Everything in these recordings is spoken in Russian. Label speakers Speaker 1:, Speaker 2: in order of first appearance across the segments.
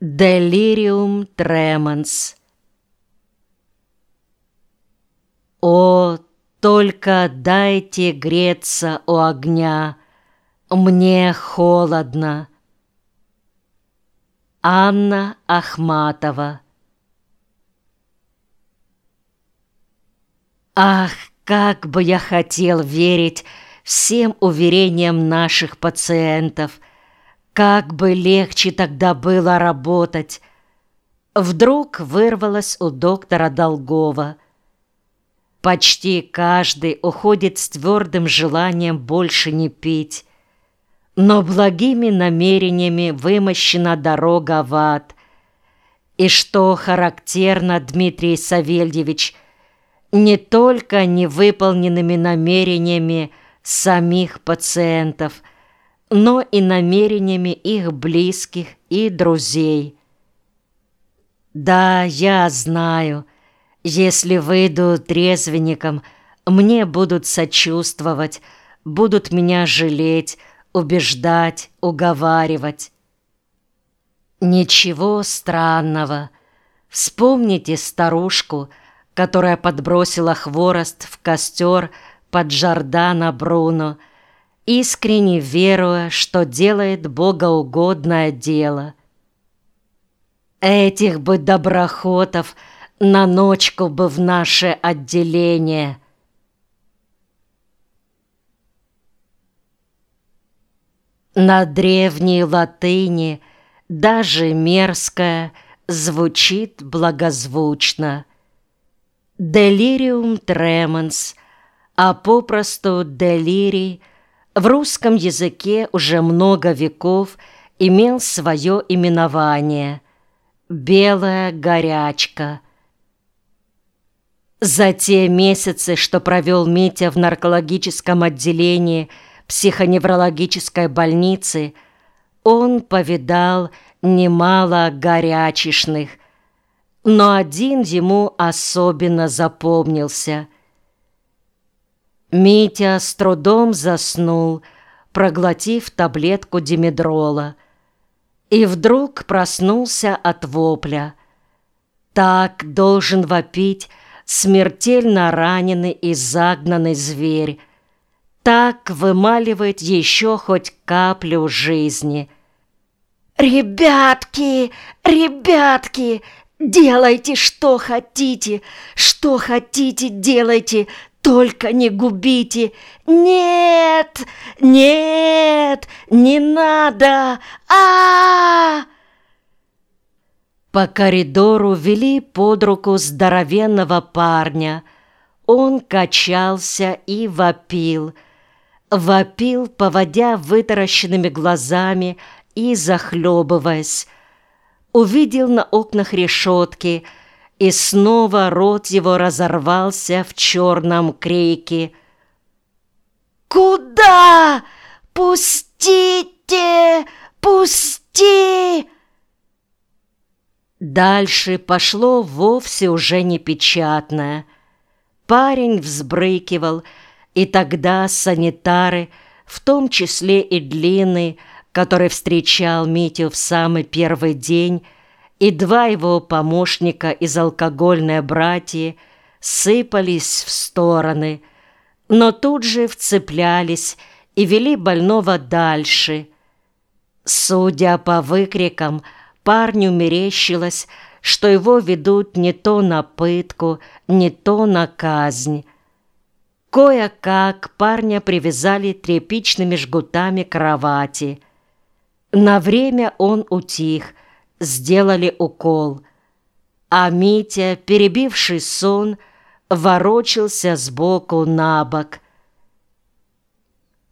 Speaker 1: Делириум тременс. О, только дайте греться у огня, Мне холодно. Анна Ахматова Ах, как бы я хотел верить всем уверениям наших пациентов, как бы легче тогда было работать. Вдруг вырвалось у доктора Долгова. Почти каждый уходит с твердым желанием больше не пить, но благими намерениями вымощена дорога в ад. И что характерно, Дмитрий Савельевич – не только невыполненными намерениями самих пациентов, но и намерениями их близких и друзей. Да, я знаю, если выйду трезвенником, мне будут сочувствовать, будут меня жалеть, убеждать, уговаривать. Ничего странного. Вспомните старушку, которая подбросила хворост в костер под Джордана Бруно, искренне веруя, что делает богоугодное дело. Этих бы доброхотов на ночку бы в наше отделение. На древней латыни даже мерзкое звучит благозвучно – Делириум тременс, а попросту делирий, в русском языке уже много веков имел свое именование – белая горячка. За те месяцы, что провел Митя в наркологическом отделении психоневрологической больницы, он повидал немало горячишных, но один ему особенно запомнился. Митя с трудом заснул, проглотив таблетку димедрола, и вдруг проснулся от вопля. Так должен вопить смертельно раненый и загнанный зверь, так вымаливает еще хоть каплю жизни. «Ребятки! Ребятки! Делайте, что хотите, что хотите, делайте, только не губите. Нет, нет, не надо. А, -а, -а По коридору вели под руку здоровенного парня. Он качался и вопил. Вопил, поводя вытаращенными глазами и захлебываясь увидел на окнах решетки, и снова рот его разорвался в черном крике. «Куда? Пустите! Пусти!» Дальше пошло вовсе уже непечатное. Парень взбрыкивал, и тогда санитары, в том числе и длинный, который встречал Митю в самый первый день, и два его помощника из алкогольной братьи сыпались в стороны, но тут же вцеплялись и вели больного дальше. Судя по выкрикам, парню мерещилось, что его ведут не то на пытку, не то на казнь. Кое-как парня привязали тряпичными жгутами к кровати – на время он утих, сделали укол, а Митя, перебивший сон, ворочался сбоку на бок.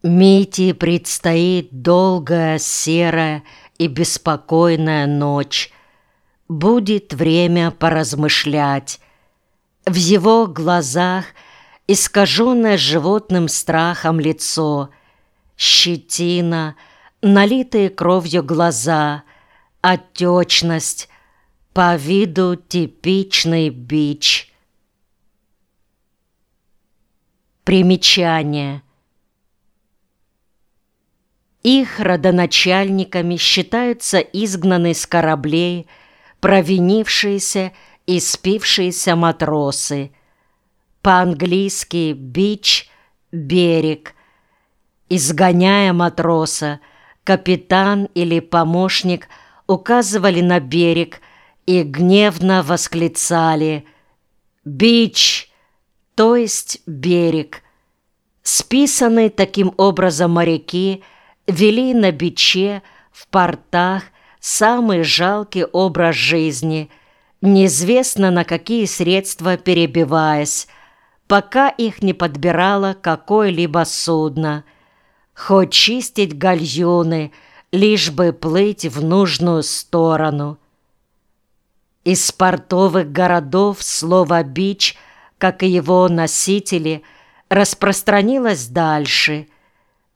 Speaker 1: Мите предстоит долгая, серая и беспокойная ночь. Будет время поразмышлять. В его глазах искаженное животным страхом лицо, щетина — налитые кровью глаза, отечность, по виду типичный бич. Примечание. Их родоначальниками считаются изгнанные с кораблей, провинившиеся и спившиеся матросы. По-английски «бич» — «берег». Изгоняя матроса, капитан или помощник указывали на берег и гневно восклицали «Бич!» то есть берег. Списанные таким образом моряки вели на биче в портах самый жалкий образ жизни, неизвестно на какие средства перебиваясь, пока их не подбирало какое-либо судно. Хоть чистить гальюны, лишь бы плыть в нужную сторону. Из портовых городов слово «бич», как и его носители, распространилось дальше.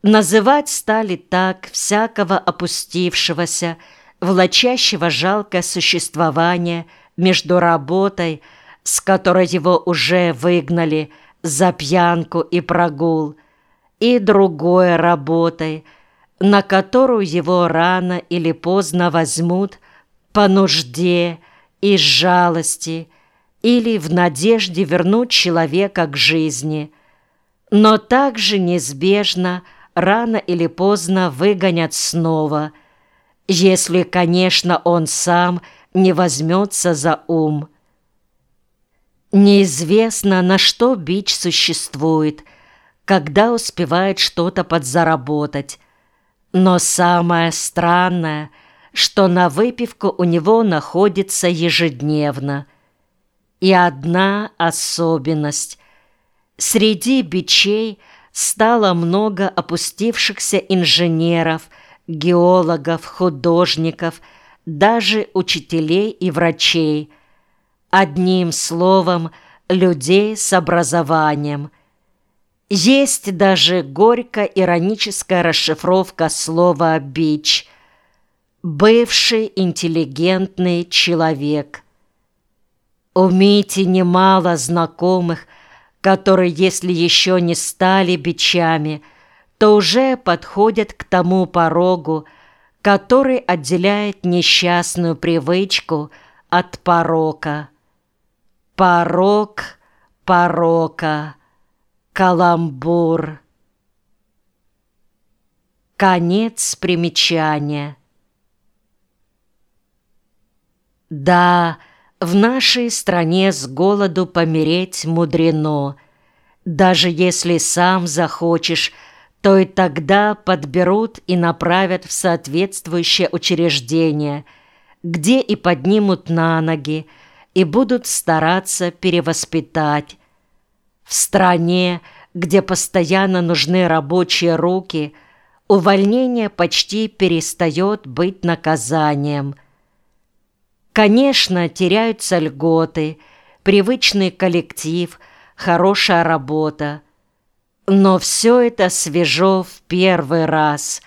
Speaker 1: Называть стали так всякого опустившегося, влачащего жалкое существование между работой, с которой его уже выгнали за пьянку и прогул, и другой работой, на которую его рано или поздно возьмут по нужде, из жалости или в надежде вернуть человека к жизни, но также неизбежно рано или поздно выгонят снова, если, конечно, он сам не возьмется за ум. Неизвестно, на что бич существует, когда успевает что-то подзаработать, но самое странное — что на выпивку у него находится ежедневно. И одна особенность. Среди бичей стало много опустившихся инженеров, геологов, художников, даже учителей и врачей. Одним словом, людей с образованием. Есть даже горько-ироническая расшифровка слова «бич», бывший интеллигентный человек. У Мити немало знакомых, которые, если еще не стали бичами, то уже подходят к тому порогу, который отделяет несчастную привычку от порока. Порок порока, каламбур. Конец примечания. Да, в нашей стране с голоду помереть мудрено. Даже если сам захочешь, то и тогда подберут и направят в соответствующее учреждение, где и поднимут на ноги, и будут стараться перевоспитать. В стране, где постоянно нужны рабочие руки, увольнение почти перестает быть наказанием – Конечно, теряются льготы, привычный коллектив, хорошая работа. Но все это свежо в первый раз.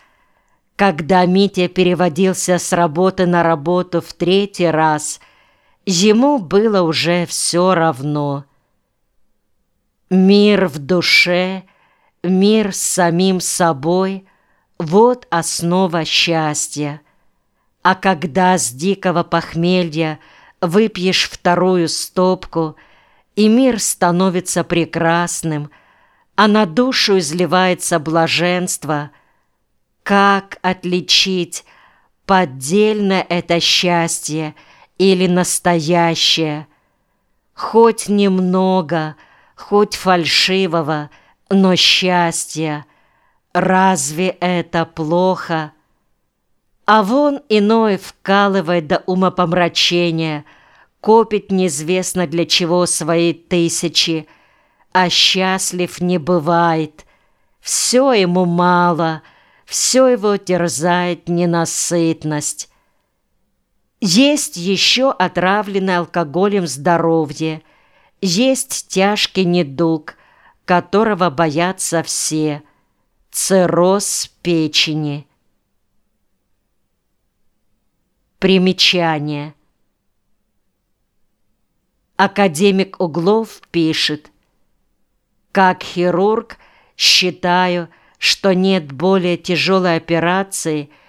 Speaker 1: Когда Митя переводился с работы на работу в третий раз, ему было уже все равно. Мир в душе, мир с самим собой — вот основа счастья. А когда с дикого похмелья выпьешь вторую стопку, и мир становится прекрасным, а на душу изливается блаженство, как отличить, поддельное это счастье или настоящее? Хоть немного, хоть фальшивого, но счастья. Разве это плохо? А вон иной вкалывает до умопомрачения, копит неизвестно для чего свои тысячи, а счастлив не бывает. Все ему мало, все его терзает ненасытность. Есть еще отравленное алкоголем здоровье, есть тяжкий недуг, которого боятся все – цирроз печени – Примечание. Академик Углов пишет, «Как хирург считаю, что нет более тяжелой операции –